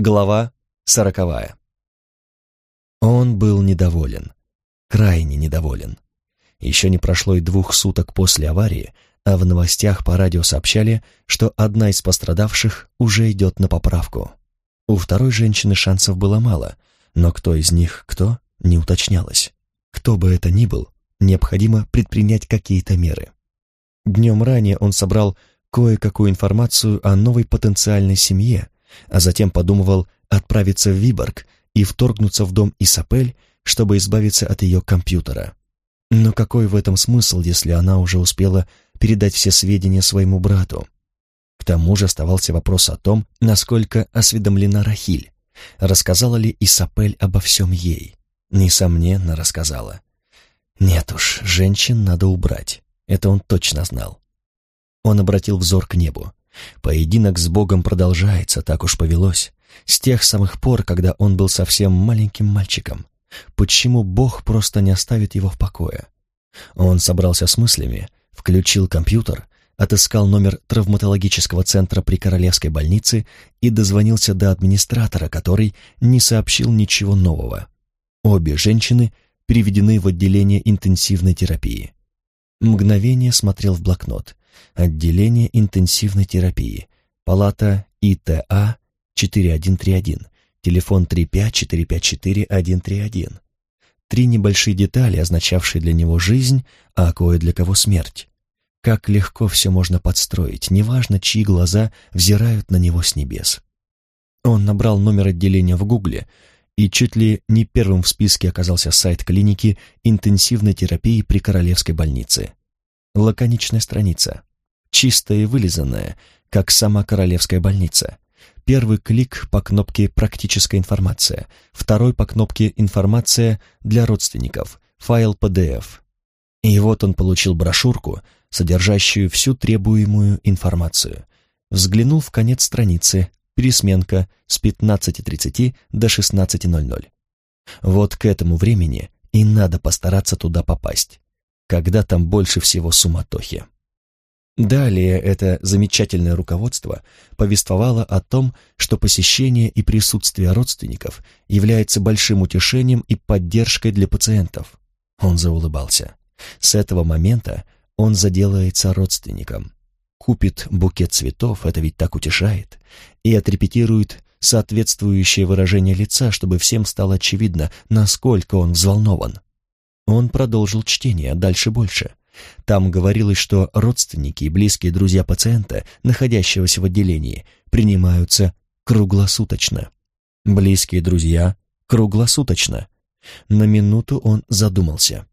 Глава сороковая. Он был недоволен, крайне недоволен. Еще не прошло и двух суток после аварии, а в новостях по радио сообщали, что одна из пострадавших уже идет на поправку. У второй женщины шансов было мало, но кто из них кто, не уточнялось. Кто бы это ни был, необходимо предпринять какие-то меры. Днем ранее он собрал кое-какую информацию о новой потенциальной семье, а затем подумывал отправиться в Виборг и вторгнуться в дом Исапель, чтобы избавиться от ее компьютера. Но какой в этом смысл, если она уже успела передать все сведения своему брату? К тому же оставался вопрос о том, насколько осведомлена Рахиль. Рассказала ли Исапель обо всем ей? Несомненно, рассказала. Нет уж, женщин надо убрать. Это он точно знал. Он обратил взор к небу. Поединок с Богом продолжается, так уж повелось. С тех самых пор, когда он был совсем маленьким мальчиком. Почему Бог просто не оставит его в покое? Он собрался с мыслями, включил компьютер, отыскал номер травматологического центра при Королевской больнице и дозвонился до администратора, который не сообщил ничего нового. Обе женщины переведены в отделение интенсивной терапии. Мгновение смотрел в блокнот. Отделение интенсивной терапии. Палата ИТА 4131. Телефон 35454-131. Три небольшие детали, означавшие для него жизнь, а кое для кого смерть. Как легко все можно подстроить, неважно, чьи глаза взирают на него с небес. Он набрал номер отделения в Гугле, и чуть ли не первым в списке оказался сайт клиники интенсивной терапии при Королевской больнице. Лаконичная страница, чистая и вылизанная, как сама Королевская больница. Первый клик по кнопке «Практическая информация», второй по кнопке «Информация для родственников», файл PDF. И вот он получил брошюрку, содержащую всю требуемую информацию. Взглянул в конец страницы, пересменка с 15.30 до 16.00. Вот к этому времени и надо постараться туда попасть когда там больше всего суматохи. Далее это замечательное руководство повествовало о том, что посещение и присутствие родственников является большим утешением и поддержкой для пациентов. Он заулыбался. С этого момента он заделается родственником. Купит букет цветов, это ведь так утешает, и отрепетирует соответствующее выражение лица, чтобы всем стало очевидно, насколько он взволнован. Он продолжил чтение, а дальше больше. Там говорилось, что родственники и близкие друзья пациента, находящегося в отделении, принимаются круглосуточно. Близкие друзья круглосуточно. На минуту он задумался.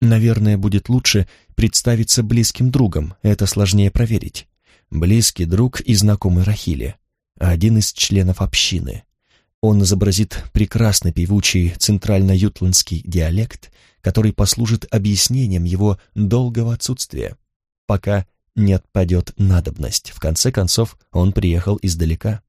Наверное, будет лучше представиться близким другом, это сложнее проверить. Близкий друг и знакомый Рахили, один из членов общины. Он изобразит прекрасно певучий центрально-ютландский диалект который послужит объяснением его долгого отсутствия, пока не отпадет надобность. В конце концов, он приехал издалека.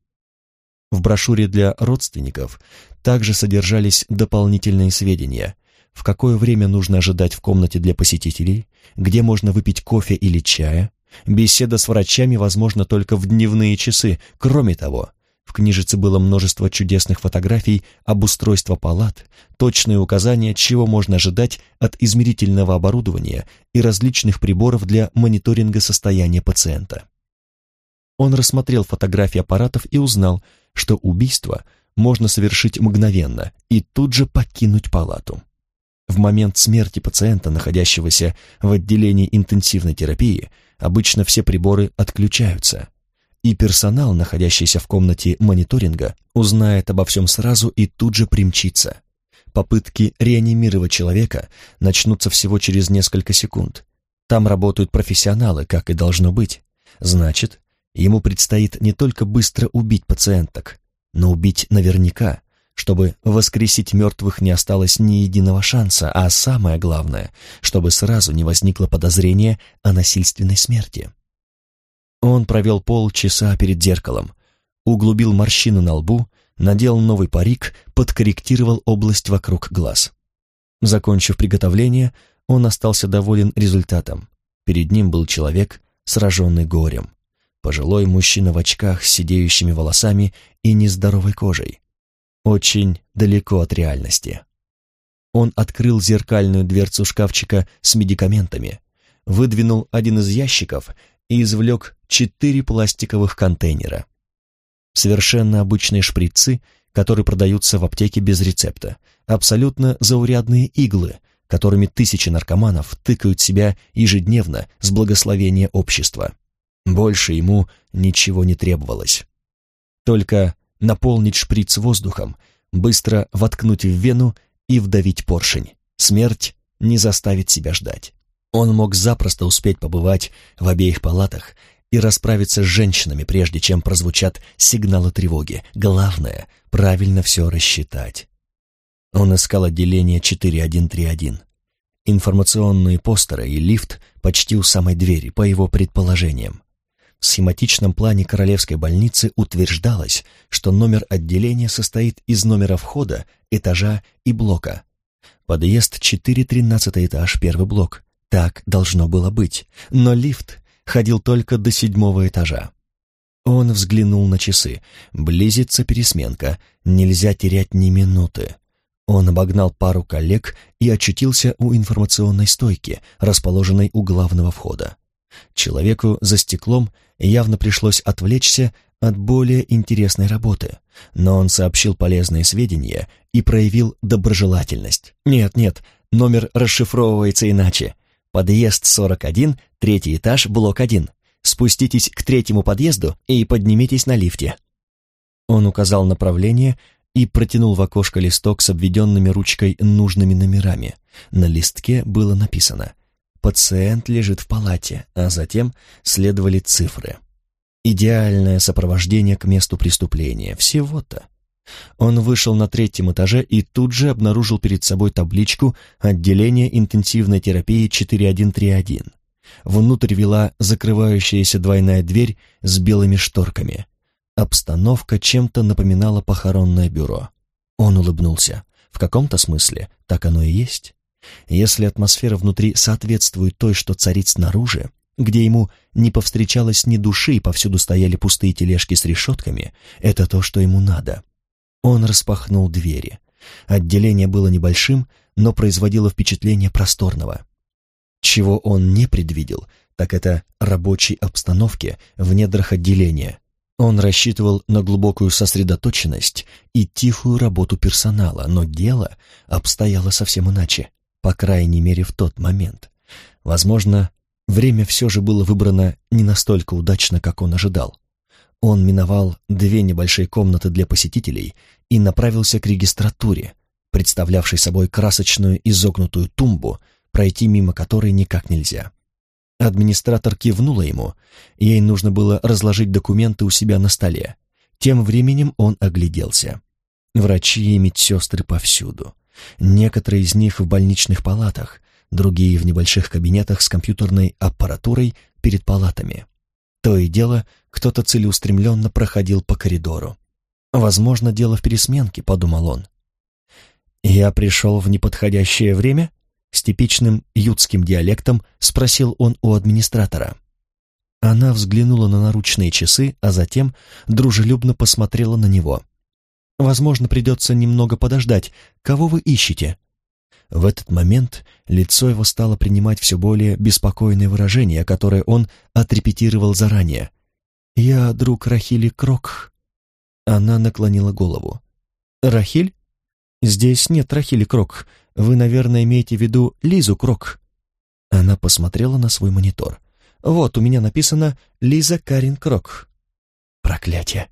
В брошюре для родственников также содержались дополнительные сведения, в какое время нужно ожидать в комнате для посетителей, где можно выпить кофе или чая, беседа с врачами возможна только в дневные часы. Кроме того, в книжице было множество чудесных фотографий обустройства палат, точные указания, чего можно ожидать от измерительного оборудования и различных приборов для мониторинга состояния пациента. Он рассмотрел фотографии аппаратов и узнал, что убийство можно совершить мгновенно и тут же покинуть палату. В момент смерти пациента, находящегося в отделении интенсивной терапии, обычно все приборы отключаются – и персонал, находящийся в комнате мониторинга, узнает обо всем сразу и тут же примчится. Попытки реанимировать человека начнутся всего через несколько секунд. Там работают профессионалы, как и должно быть. Значит, ему предстоит не только быстро убить пациенток, но убить наверняка, чтобы воскресить мертвых не осталось ни единого шанса, а самое главное, чтобы сразу не возникло подозрения о насильственной смерти. Он провел полчаса перед зеркалом, углубил морщину на лбу, надел новый парик, подкорректировал область вокруг глаз. Закончив приготовление, он остался доволен результатом. Перед ним был человек, сраженный горем. Пожилой мужчина в очках с сидеющими волосами и нездоровой кожей. Очень далеко от реальности. Он открыл зеркальную дверцу шкафчика с медикаментами, выдвинул один из ящиков и извлек четыре пластиковых контейнера. Совершенно обычные шприцы, которые продаются в аптеке без рецепта, абсолютно заурядные иглы, которыми тысячи наркоманов тыкают себя ежедневно с благословения общества. Больше ему ничего не требовалось. Только наполнить шприц воздухом, быстро воткнуть в вену и вдавить поршень. Смерть не заставит себя ждать. Он мог запросто успеть побывать в обеих палатах и расправиться с женщинами, прежде чем прозвучат сигналы тревоги. Главное — правильно все рассчитать. Он искал отделение 4131. Информационные постеры и лифт почти у самой двери, по его предположениям. В схематичном плане Королевской больницы утверждалось, что номер отделения состоит из номера входа, этажа и блока. Подъезд 4, 13 этаж, первый блок. Так должно было быть, но лифт ходил только до седьмого этажа. Он взглянул на часы. Близится пересменка, нельзя терять ни минуты. Он обогнал пару коллег и очутился у информационной стойки, расположенной у главного входа. Человеку за стеклом явно пришлось отвлечься от более интересной работы, но он сообщил полезные сведения и проявил доброжелательность. «Нет, нет, номер расшифровывается иначе. Подъезд 41, третий этаж, блок 1. Спуститесь к третьему подъезду и поднимитесь на лифте». Он указал направление и протянул в окошко листок с обведенными ручкой нужными номерами. На листке было написано Пациент лежит в палате, а затем следовали цифры. Идеальное сопровождение к месту преступления. Всего-то. Он вышел на третьем этаже и тут же обнаружил перед собой табличку «Отделение интенсивной терапии 4131». Внутрь вела закрывающаяся двойная дверь с белыми шторками. Обстановка чем-то напоминала похоронное бюро. Он улыбнулся. В каком-то смысле так оно и есть. Если атмосфера внутри соответствует той, что царит снаружи, где ему не повстречалось ни души и повсюду стояли пустые тележки с решетками, это то, что ему надо. Он распахнул двери. Отделение было небольшим, но производило впечатление просторного. Чего он не предвидел, так это рабочей обстановки в недрах отделения. Он рассчитывал на глубокую сосредоточенность и тихую работу персонала, но дело обстояло совсем иначе по крайней мере в тот момент. Возможно, время все же было выбрано не настолько удачно, как он ожидал. Он миновал две небольшие комнаты для посетителей и направился к регистратуре, представлявшей собой красочную изогнутую тумбу, пройти мимо которой никак нельзя. Администратор кивнула ему, ей нужно было разложить документы у себя на столе. Тем временем он огляделся. Врачи и медсестры повсюду. Некоторые из них в больничных палатах, другие в небольших кабинетах с компьютерной аппаратурой перед палатами. То и дело, кто-то целеустремленно проходил по коридору. «Возможно, дело в пересменке», — подумал он. «Я пришел в неподходящее время?» С типичным ютским диалектом спросил он у администратора. Она взглянула на наручные часы, а затем дружелюбно посмотрела на него. Возможно, придется немного подождать. Кого вы ищете?» В этот момент лицо его стало принимать все более беспокойное выражение, которое он отрепетировал заранее. «Я друг Рахили Крок». Она наклонила голову. «Рахиль? Здесь нет Рахили Крок. Вы, наверное, имеете в виду Лизу Крок». Она посмотрела на свой монитор. «Вот, у меня написано «Лиза Карин Крок». «Проклятие!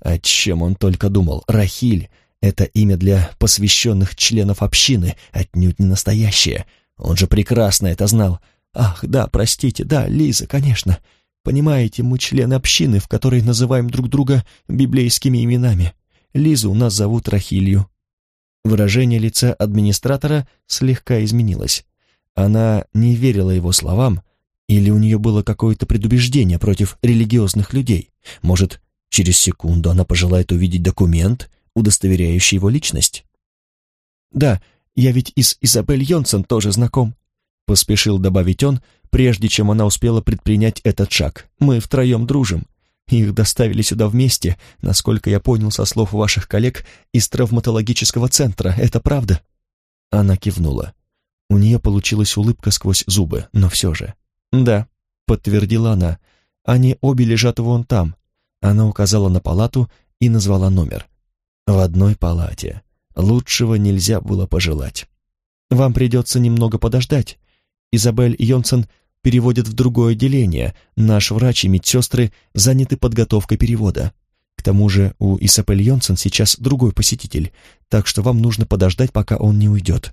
О чем он только думал. Рахиль — это имя для посвященных членов общины, отнюдь не настоящее. Он же прекрасно это знал. Ах, да, простите, да, Лиза, конечно. Понимаете, мы члены общины, в которой называем друг друга библейскими именами. Лизу у нас зовут Рахилью. Выражение лица администратора слегка изменилось. Она не верила его словам, или у нее было какое-то предубеждение против религиозных людей. Может, Через секунду она пожелает увидеть документ, удостоверяющий его личность. «Да, я ведь и с Изабель Йонсон тоже знаком», — поспешил добавить он, прежде чем она успела предпринять этот шаг. «Мы втроем дружим. Их доставили сюда вместе, насколько я понял со слов ваших коллег из травматологического центра. Это правда?» Она кивнула. У нее получилась улыбка сквозь зубы, но все же. «Да», — подтвердила она, — «они обе лежат вон там». Она указала на палату и назвала номер. «В одной палате. Лучшего нельзя было пожелать. Вам придется немного подождать. Изабель Йонсон переводят в другое отделение. Наш врач и медсестры заняты подготовкой перевода. К тому же у Исапель Йонсон сейчас другой посетитель, так что вам нужно подождать, пока он не уйдет.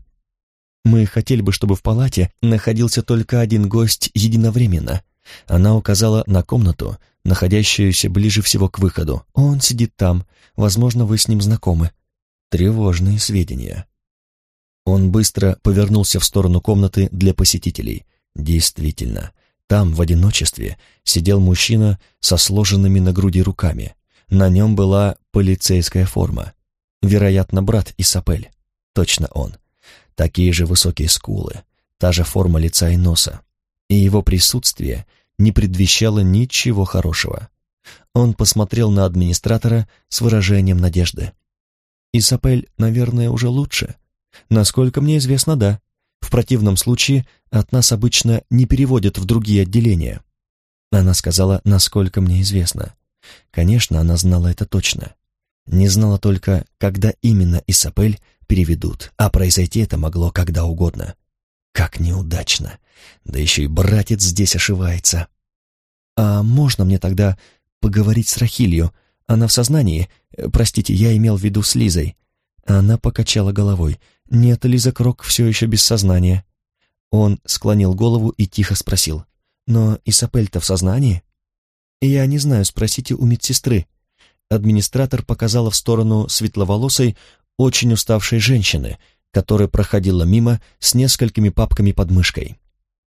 Мы хотели бы, чтобы в палате находился только один гость единовременно. Она указала на комнату, находящуюся ближе всего к выходу. Он сидит там, возможно, вы с ним знакомы. Тревожные сведения. Он быстро повернулся в сторону комнаты для посетителей. Действительно, там, в одиночестве, сидел мужчина со сложенными на груди руками. На нем была полицейская форма. Вероятно, брат Исапель. Точно он. Такие же высокие скулы, та же форма лица и носа. И его присутствие не предвещало ничего хорошего. Он посмотрел на администратора с выражением надежды. «Исапель, наверное, уже лучше?» «Насколько мне известно, да. В противном случае от нас обычно не переводят в другие отделения. Она сказала, насколько мне известно. Конечно, она знала это точно. Не знала только, когда именно Исапель переведут, а произойти это могло когда угодно. Как неудачно. Да еще и братец здесь ошивается. А можно мне тогда поговорить с Рахилью? Она в сознании? Простите, я имел в виду с Лизой. Она покачала головой. «Нет, Лиза Крок все еще без сознания». Он склонил голову и тихо спросил. «Но Исапель-то в сознании?» «Я не знаю, спросите у медсестры». Администратор показала в сторону светловолосой, очень уставшей женщины, которая проходила мимо с несколькими папками под мышкой.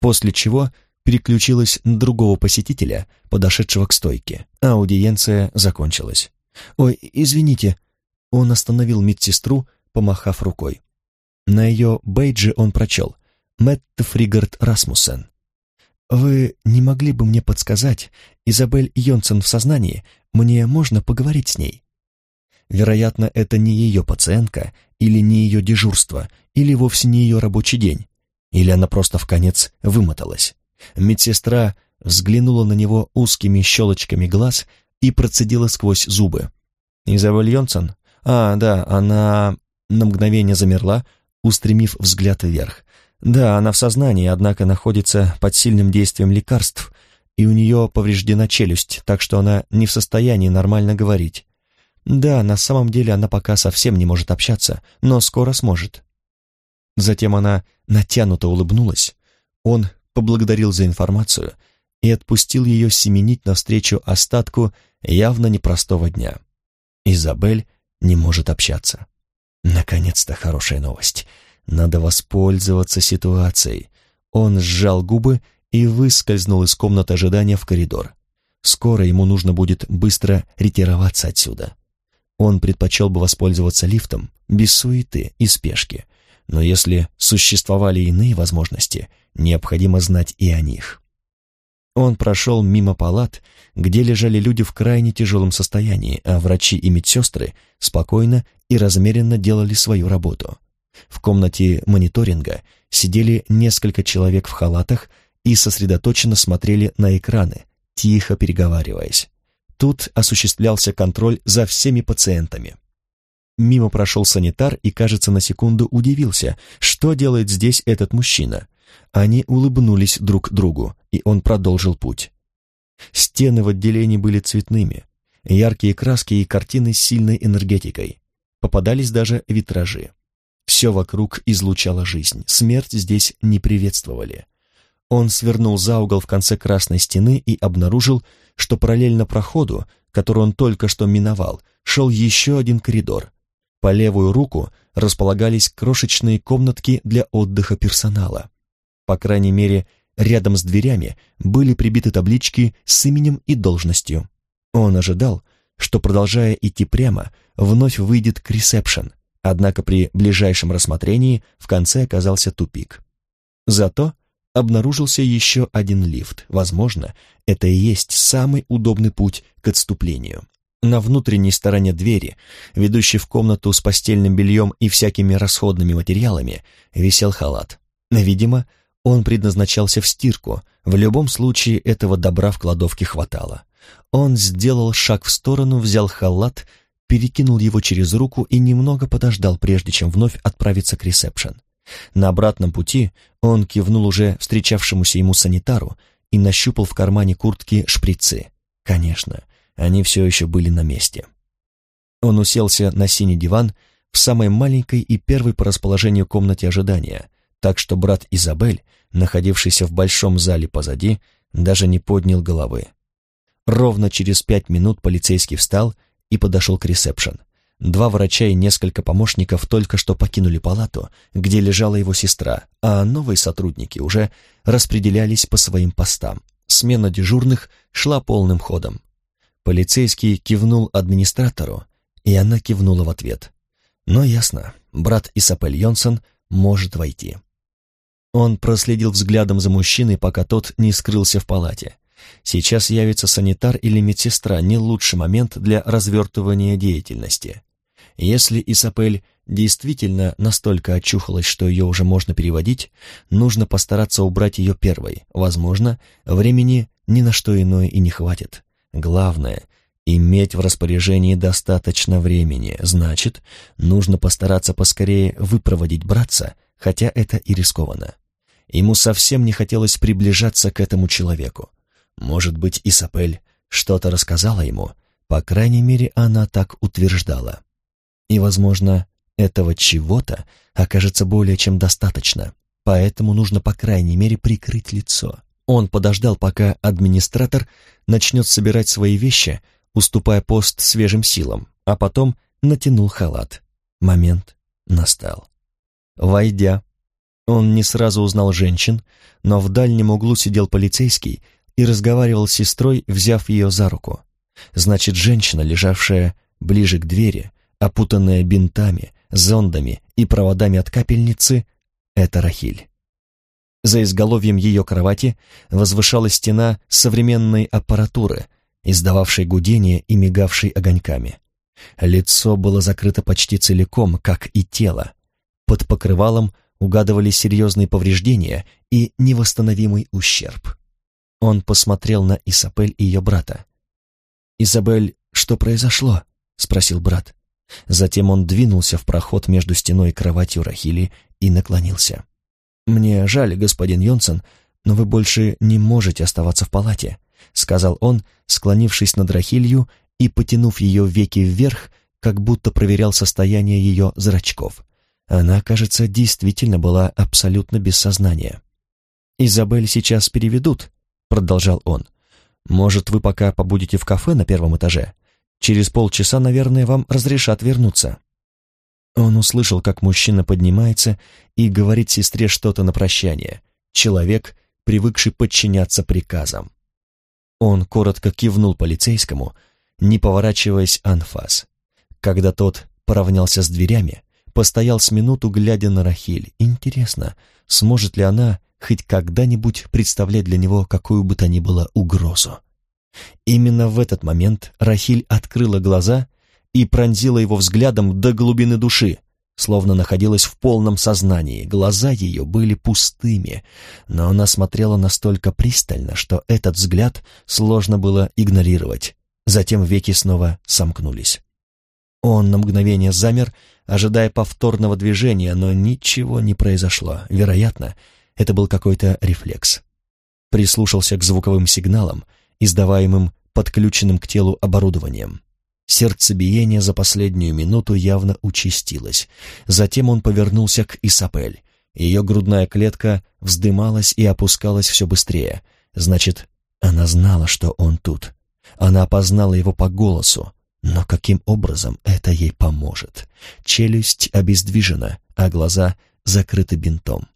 После чего переключилась на другого посетителя, подошедшего к стойке. Аудиенция закончилась. «Ой, извините». Он остановил медсестру, помахав рукой. На ее бейджи он прочел «Мэтт Фригард Расмуссен». «Вы не могли бы мне подсказать, Изабель Йонсен в сознании, мне можно поговорить с ней?» Вероятно, это не ее пациентка, или не ее дежурство, или вовсе не ее рабочий день, или она просто в конец вымоталась. Медсестра взглянула на него узкими щелочками глаз и процедила сквозь зубы. «Изабель Йонсон? А, да, она...» На мгновение замерла, устремив взгляд вверх. Да, она в сознании, однако находится под сильным действием лекарств, и у нее повреждена челюсть, так что она не в состоянии нормально говорить. Да, на самом деле она пока совсем не может общаться, но скоро сможет. Затем она натянуто улыбнулась. Он поблагодарил за информацию и отпустил ее семенить навстречу остатку явно непростого дня. Изабель не может общаться. Наконец-то хорошая новость. Надо воспользоваться ситуацией. Он сжал губы и выскользнул из комнаты ожидания в коридор. Скоро ему нужно будет быстро ретироваться отсюда. Он предпочел бы воспользоваться лифтом, без суеты и спешки. Но если существовали иные возможности, необходимо знать и о них. Он прошел мимо палат, где лежали люди в крайне тяжелом состоянии, а врачи и медсестры спокойно и размеренно делали свою работу. В комнате мониторинга сидели несколько человек в халатах и сосредоточенно смотрели на экраны, тихо переговариваясь. Тут осуществлялся контроль за всеми пациентами. Мимо прошел санитар и, кажется, на секунду удивился, что делает здесь этот мужчина. Они улыбнулись друг другу, и он продолжил путь. Стены в отделении были цветными, яркие краски и картины с сильной энергетикой. Попадались даже витражи. Все вокруг излучало жизнь, смерть здесь не приветствовали. Он свернул за угол в конце красной стены и обнаружил, что параллельно проходу, который он только что миновал, шел еще один коридор. По левую руку располагались крошечные комнатки для отдыха персонала. По крайней мере, рядом с дверями были прибиты таблички с именем и должностью. Он ожидал, что, продолжая идти прямо, вновь выйдет к ресепшн, однако при ближайшем рассмотрении в конце оказался тупик. Зато обнаружился еще один лифт. Возможно, это и есть самый удобный путь к отступлению. На внутренней стороне двери, ведущей в комнату с постельным бельем и всякими расходными материалами, висел халат. Видимо, он предназначался в стирку, в любом случае этого добра в кладовке хватало. Он сделал шаг в сторону, взял халат, перекинул его через руку и немного подождал, прежде чем вновь отправиться к ресепшн. На обратном пути он кивнул уже встречавшемуся ему санитару и нащупал в кармане куртки шприцы. Конечно, они все еще были на месте. Он уселся на синий диван в самой маленькой и первой по расположению комнате ожидания, так что брат Изабель, находившийся в большом зале позади, даже не поднял головы. Ровно через пять минут полицейский встал и подошел к ресепшн. Два врача и несколько помощников только что покинули палату, где лежала его сестра, а новые сотрудники уже распределялись по своим постам. Смена дежурных шла полным ходом. Полицейский кивнул администратору, и она кивнула в ответ. Но ясно, брат Исапель Йонсон может войти. Он проследил взглядом за мужчиной, пока тот не скрылся в палате. Сейчас явится санитар или медсестра, не лучший момент для развертывания деятельности. Если Исапель действительно настолько очухалась, что ее уже можно переводить, нужно постараться убрать ее первой. Возможно, времени ни на что иное и не хватит. Главное — иметь в распоряжении достаточно времени. Значит, нужно постараться поскорее выпроводить братца, хотя это и рискованно. Ему совсем не хотелось приближаться к этому человеку. Может быть, Исапель что-то рассказала ему, по крайней мере, она так утверждала. И, возможно, этого чего-то окажется более чем достаточно, поэтому нужно, по крайней мере, прикрыть лицо. Он подождал, пока администратор начнет собирать свои вещи, уступая пост свежим силам, а потом натянул халат. Момент настал. Войдя, он не сразу узнал женщин, но в дальнем углу сидел полицейский и разговаривал с сестрой, взяв ее за руку. Значит, женщина, лежавшая ближе к двери, опутанная бинтами, зондами и проводами от капельницы, это Рахиль. За изголовьем ее кровати возвышалась стена современной аппаратуры, издававшей гудение и мигавшей огоньками. Лицо было закрыто почти целиком, как и тело. Под покрывалом угадывались серьезные повреждения и невосстановимый ущерб. Он посмотрел на Исабель и ее брата. «Изабель, что произошло?» — спросил брат. Затем он двинулся в проход между стеной и кроватью Рахили и наклонился. «Мне жаль, господин Йонсон, но вы больше не можете оставаться в палате», — сказал он, склонившись над Рахилью и потянув ее веки вверх, как будто проверял состояние ее зрачков. Она, кажется, действительно была абсолютно без сознания. «Изабель сейчас переведут», — продолжал он. «Может, вы пока побудете в кафе на первом этаже? Через полчаса, наверное, вам разрешат вернуться». Он услышал, как мужчина поднимается и говорит сестре что-то на прощание. Человек, привыкший подчиняться приказам. Он коротко кивнул полицейскому, не поворачиваясь анфас. Когда тот поравнялся с дверями, постоял с минуту, глядя на Рахиль. Интересно, сможет ли она хоть когда-нибудь представлять для него какую бы то ни было угрозу? Именно в этот момент Рахиль открыла глаза и пронзила его взглядом до глубины души, словно находилась в полном сознании. Глаза ее были пустыми, но она смотрела настолько пристально, что этот взгляд сложно было игнорировать. Затем веки снова сомкнулись. Он на мгновение замер, ожидая повторного движения, но ничего не произошло. Вероятно, это был какой-то рефлекс. Прислушался к звуковым сигналам, издаваемым подключенным к телу оборудованием. Сердцебиение за последнюю минуту явно участилось. Затем он повернулся к Исапель. Ее грудная клетка вздымалась и опускалась все быстрее. Значит, она знала, что он тут. Она опознала его по голосу. Но каким образом это ей поможет? Челюсть обездвижена, а глаза закрыты бинтом.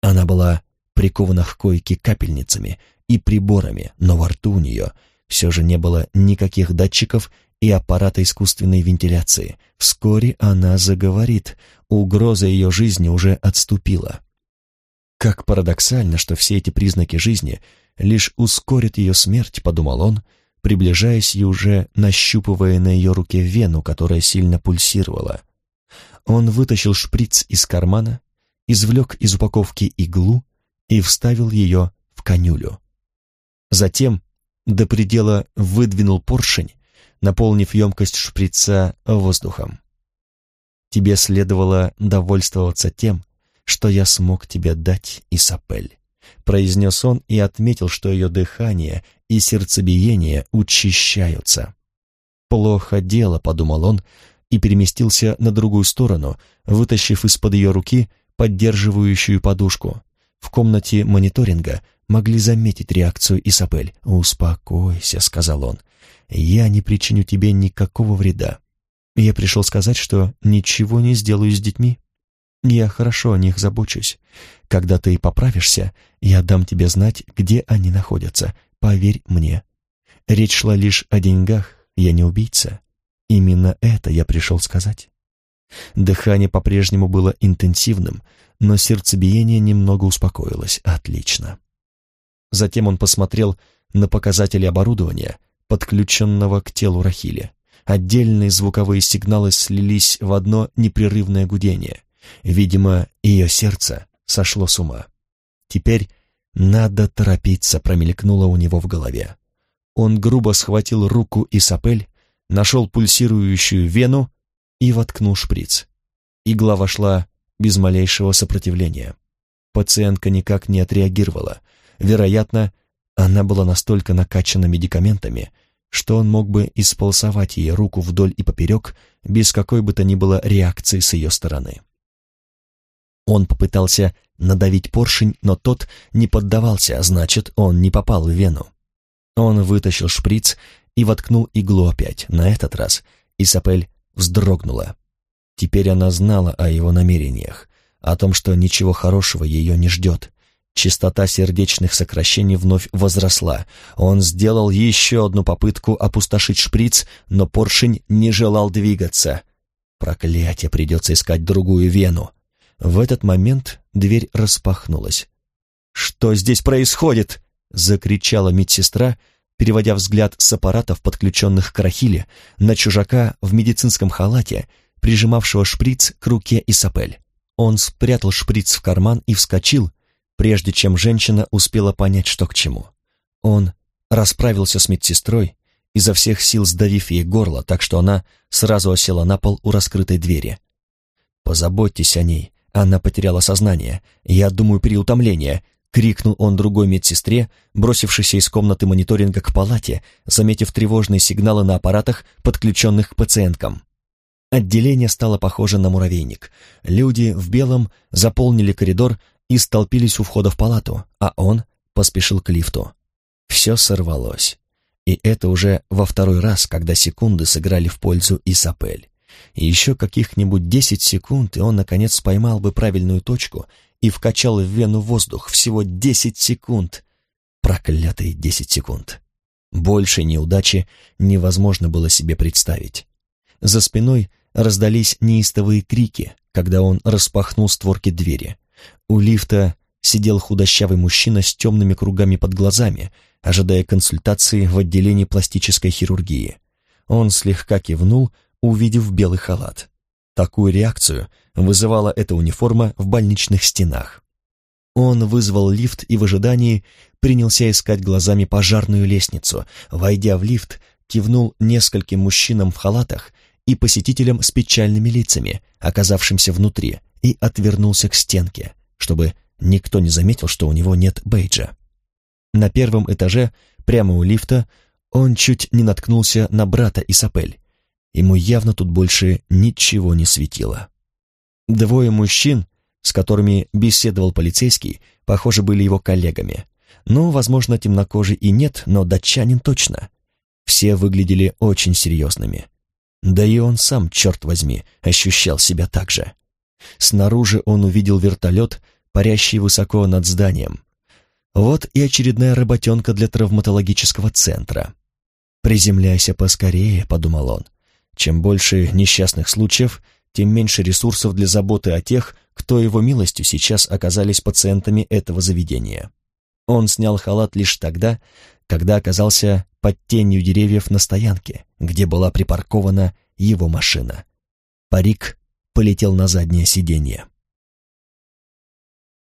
Она была прикована к койке капельницами и приборами, но во рту у нее все же не было никаких датчиков и аппарата искусственной вентиляции. Вскоре она заговорит, угроза ее жизни уже отступила. Как парадоксально, что все эти признаки жизни лишь ускорят ее смерть, подумал он, приближаясь и уже нащупывая на ее руке вену, которая сильно пульсировала. Он вытащил шприц из кармана, извлек из упаковки иглу и вставил ее в конюлю. Затем до предела выдвинул поршень, наполнив емкость шприца воздухом. Тебе следовало довольствоваться тем, что я смог тебе дать, Исапель», — произнес он и отметил, что ее дыхание и сердцебиение учащаются. «Плохо дело», — подумал он, и переместился на другую сторону, вытащив из-под ее руки поддерживающую подушку. В комнате мониторинга могли заметить реакцию Исапель. «Успокойся», — сказал он, — «я не причиню тебе никакого вреда. Я пришел сказать, что ничего не сделаю с детьми. Я хорошо о них забочусь. Когда ты поправишься, я дам тебе знать, где они находятся. Поверь мне. Речь шла лишь о деньгах, я не убийца. Именно это я пришел сказать. Дыхание по-прежнему было интенсивным, но сердцебиение немного успокоилось. Отлично. Затем он посмотрел на показатели оборудования, подключенного к телу Рахили. Отдельные звуковые сигналы слились в одно непрерывное гудение. Видимо, ее сердце сошло с ума. Теперь надо торопиться, промелькнуло у него в голове. Он грубо схватил руку Исапель, нашел пульсирующую вену и воткнул шприц. Игла вошла без малейшего сопротивления. Пациентка никак не отреагировала. Вероятно, она была настолько накачана медикаментами, что он мог бы исполосовать ей руку вдоль и поперек без какой бы то ни было реакции с ее стороны. Он попытался надавить поршень, но тот не поддавался, а значит, он не попал в вену. Он вытащил шприц и воткнул иглу опять. На этот раз Исапель вздрогнула. Теперь она знала о его намерениях, о том, что ничего хорошего ее не ждет. Частота сердечных сокращений вновь возросла. Он сделал еще одну попытку опустошить шприц, но поршень не желал двигаться. Проклятие, придется искать другую вену. В этот момент дверь распахнулась. «Что здесь происходит?» — закричала медсестра, переводя взгляд с аппаратов, подключенных к Рахиле, на чужака в медицинском халате, прижимавшего шприц к руке Исапель. Он спрятал шприц в карман и вскочил, прежде чем женщина успела понять, что к чему. Он расправился с медсестрой, изо всех сил сдавив ей горло, так что она сразу осела на пол у раскрытой двери. «Позаботьтесь о ней, она потеряла сознание. Я думаю, переутомление», — крикнул он другой медсестре, бросившейся из комнаты мониторинга к палате, заметив тревожные сигналы на аппаратах, подключенных к пациенткам. Отделение стало похоже на муравейник. Люди в белом заполнили коридор и столпились у входа в палату, а он поспешил к лифту. Все сорвалось. И это уже во второй раз, когда секунды сыграли в пользу Исапель. И еще каких-нибудь десять секунд, и он, наконец, поймал бы правильную точку и вкачал в вену воздух. Всего десять секунд. Проклятые десять секунд. Большей неудачи невозможно было себе представить. За спиной раздались неистовые крики, когда он распахнул створки двери. У лифта сидел худощавый мужчина с темными кругами под глазами, ожидая консультации в отделении пластической хирургии. Он слегка кивнул, увидев белый халат. Такую реакцию вызывала эта униформа в больничных стенах. Он вызвал лифт и в ожидании принялся искать глазами пожарную лестницу. Войдя в лифт, кивнул нескольким мужчинам в халатах и посетителям с печальными лицами, оказавшимся внутри, и отвернулся к стенке чтобы никто не заметил, что у него нет бейджа. На первом этаже, прямо у лифта, он чуть не наткнулся на брата Исапель. Ему явно тут больше ничего не светило. Двое мужчин, с которыми беседовал полицейский, похоже, были его коллегами. Ну, возможно, темнокожий и нет, но датчанин точно. Все выглядели очень серьезными. Да и он сам, черт возьми, ощущал себя так же. Снаружи он увидел вертолет, парящий высоко над зданием. Вот и очередная работенка для травматологического центра. «Приземляйся поскорее», — подумал он. «Чем больше несчастных случаев, тем меньше ресурсов для заботы о тех, кто его милостью сейчас оказались пациентами этого заведения. Он снял халат лишь тогда, когда оказался под тенью деревьев на стоянке, где была припаркована его машина. Парик полетел на заднее сиденье.